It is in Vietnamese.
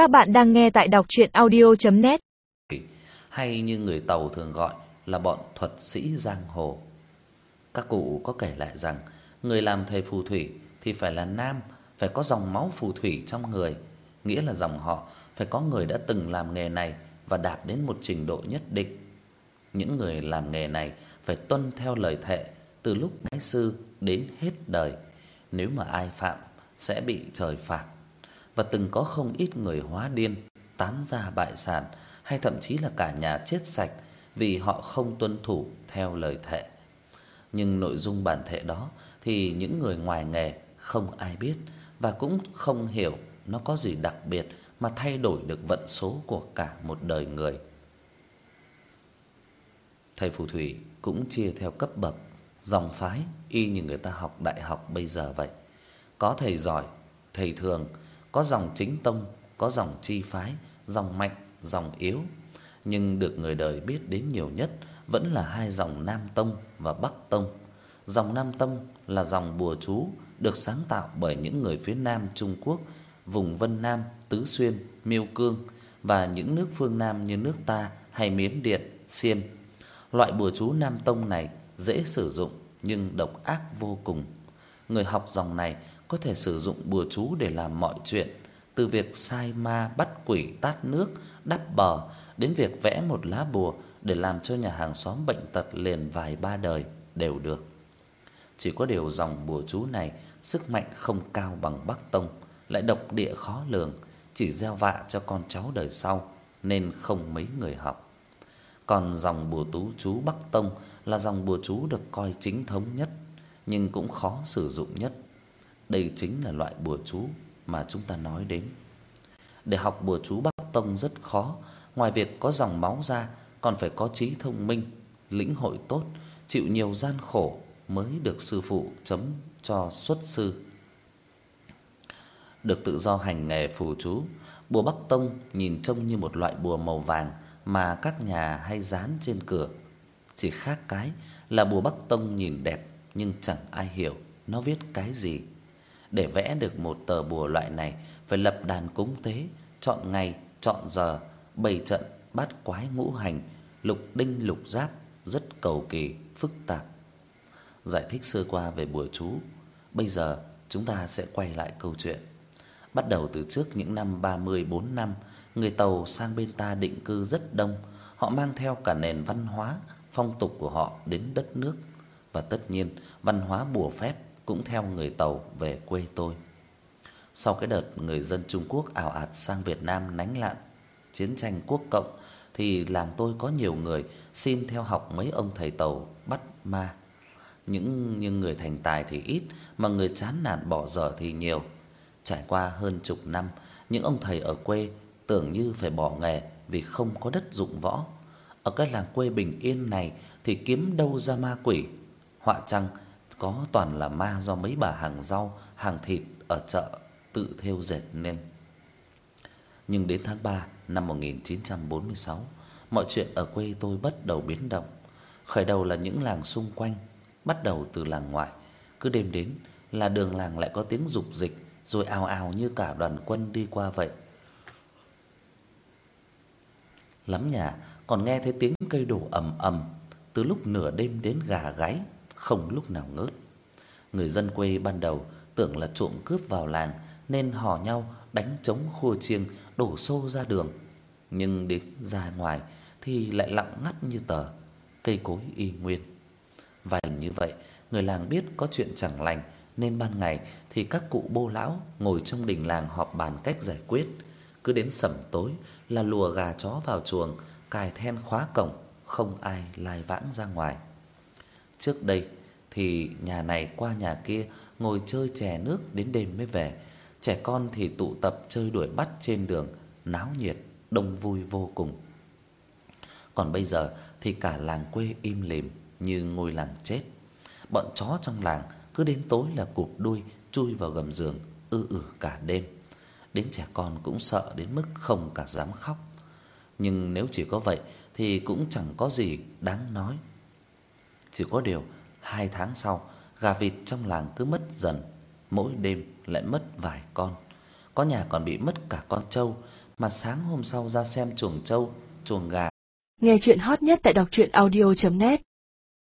Các bạn đang nghe tại đọc audio net hay như người Tàu thường gọi là bọn thuật sĩ giang hồ. Các cụ có kể lại rằng người làm thầy phù thủy thì phải là nam, phải có dòng máu phù thủy trong người, nghĩa là dòng họ phải có người đã từng làm nghề này và đạt đến một trình độ nhất định. Những người làm nghề này phải tuân theo lời thệ từ lúc bái sư đến hết đời. Nếu mà ai phạm sẽ bị trời phạt. Và từng có không ít người hóa điên, tán gia bại sản hay thậm chí là cả nhà chết sạch vì họ không tuân thủ theo lời thệ. Nhưng nội dung bản thệ đó thì những người ngoài nghề không ai biết và cũng không hiểu nó có gì đặc biệt mà thay đổi được vận số của cả một đời người. Thầy phù thủy cũng chia theo cấp bậc, dòng phái y như người ta học đại học bây giờ vậy. Có thầy giỏi, thầy thường, có dòng chính tông, có dòng chi phái, dòng mạnh, dòng yếu. Nhưng được người đời biết đến nhiều nhất vẫn là hai dòng Nam tông và Bắc tông. Dòng Nam tông là dòng bùa chú được sáng tạo bởi những người phía Nam Trung Quốc, vùng Vân Nam, Tứ Xuyên, Miêu Cương và những nước phương Nam như nước ta hay Miến Điện, Xiêm. Loại bùa chú Nam tông này dễ sử dụng nhưng độc ác vô cùng. Người học dòng này có thể sử dụng bùa chú để làm mọi chuyện, từ việc sai ma bắt quỷ tát nước, đắp bờ đến việc vẽ một lá bùa để làm cho nhà hàng xóm bệnh tật liền vài ba đời đều được. Chỉ có điều dòng bùa chú này sức mạnh không cao bằng Bắc tông, lại độc địa khó lường, chỉ gieo vạ cho con cháu đời sau nên không mấy người học. Còn dòng bùa tú chú Bắc tông là dòng bùa chú được coi chính thống nhất nhưng cũng khó sử dụng nhất. Đây chính là loại bùa chú mà chúng ta nói đến. Để học bùa chú Bắc tông rất khó, ngoài việc có dòng máu ra còn phải có trí thông minh, lĩnh hội tốt, chịu nhiều gian khổ mới được sư phụ chấm cho xuất sư. Được tự do hành nghề phù chú, bùa Bắc tông nhìn trông như một loại bùa màu vàng mà các nhà hay dán trên cửa. Chỉ khác cái là bùa Bắc tông nhìn đẹp nhưng chẳng ai hiểu nó viết cái gì. Để vẽ được một tờ bùa loại này phải lập đàn cúng tế, chọn ngày, chọn giờ, bày trận bát quái ngũ hành, lục đinh lục giáp rất cầu kỳ, phức tạp. Giải thích sơ qua về bùa chú, bây giờ chúng ta sẽ quay lại câu chuyện. Bắt đầu từ trước những năm 34 năm, người Tàu sang bên ta định cư rất đông, họ mang theo cả nền văn hóa, phong tục của họ đến đất nước và tất nhiên văn hóa bùa phép cũng theo người Tàu về quê tôi. Sau cái đợt người dân Trung Quốc ào ạt sang Việt Nam nánh lạn chiến tranh quốc cộng thì làng tôi có nhiều người xin theo học mấy ông thầy Tàu bắt ma. Những những người thành tài thì ít mà người chán nản bỏ dở thì nhiều. Trải qua hơn chục năm, những ông thầy ở quê tưởng như phải bỏ nghề vì không có đất dụng võ. Ở cái làng quê bình yên này thì kiếm đâu ra ma quỷ. Họa chăng có toàn là ma do mấy bà hàng rau, hàng thịt ở chợ tự thêu dệt nên. Nhưng đến tháng 3 năm 1946, mọi chuyện ở quê tôi bắt đầu biến động. Khởi đầu là những làng xung quanh, bắt đầu từ làng ngoại, cứ đêm đến là đường làng lại có tiếng dục dịch rồi ào ào như cả đoàn quân đi qua vậy. Lắm nhà còn nghe thấy tiếng cây đổ ầm ầm từ lúc nửa đêm đến gà gáy, không lúc nào ngớt. Người dân quê ban đầu tưởng là trộm cướp vào làng nên hò nhau đánh trống khua chiêng đổ xô ra đường. Nhưng đến ra ngoài thì lại lặng ngắt như tờ, cây cối y nguyên. Và như vậy, người làng biết có chuyện chẳng lành nên ban ngày thì các cụ bô lão ngồi trong đình làng họp bàn cách giải quyết. Cứ đến sẩm tối là lùa gà chó vào chuồng, cài then khóa cổng, không ai lai vãng ra ngoài. Trước đây thì nhà này qua nhà kia ngồi chơi chè nước đến đêm mới về. Trẻ con thì tụ tập chơi đuổi bắt trên đường, náo nhiệt, đông vui vô cùng. Còn bây giờ thì cả làng quê im lìm như ngôi làng chết. Bọn chó trong làng cứ đến tối là cụp đuôi chui vào gầm giường ư ử cả đêm. Đến trẻ con cũng sợ đến mức không cả dám khóc. Nhưng nếu chỉ có vậy thì cũng chẳng có gì đáng nói. Chỉ có điều hai tháng sau, gà vịt trong làng cứ mất dần, mỗi đêm lại mất vài con. Có nhà còn bị mất cả con trâu mà sáng hôm sau ra xem chuồng trâu, chuồng gà. Nghe chuyện hot nhất tại đọc audio net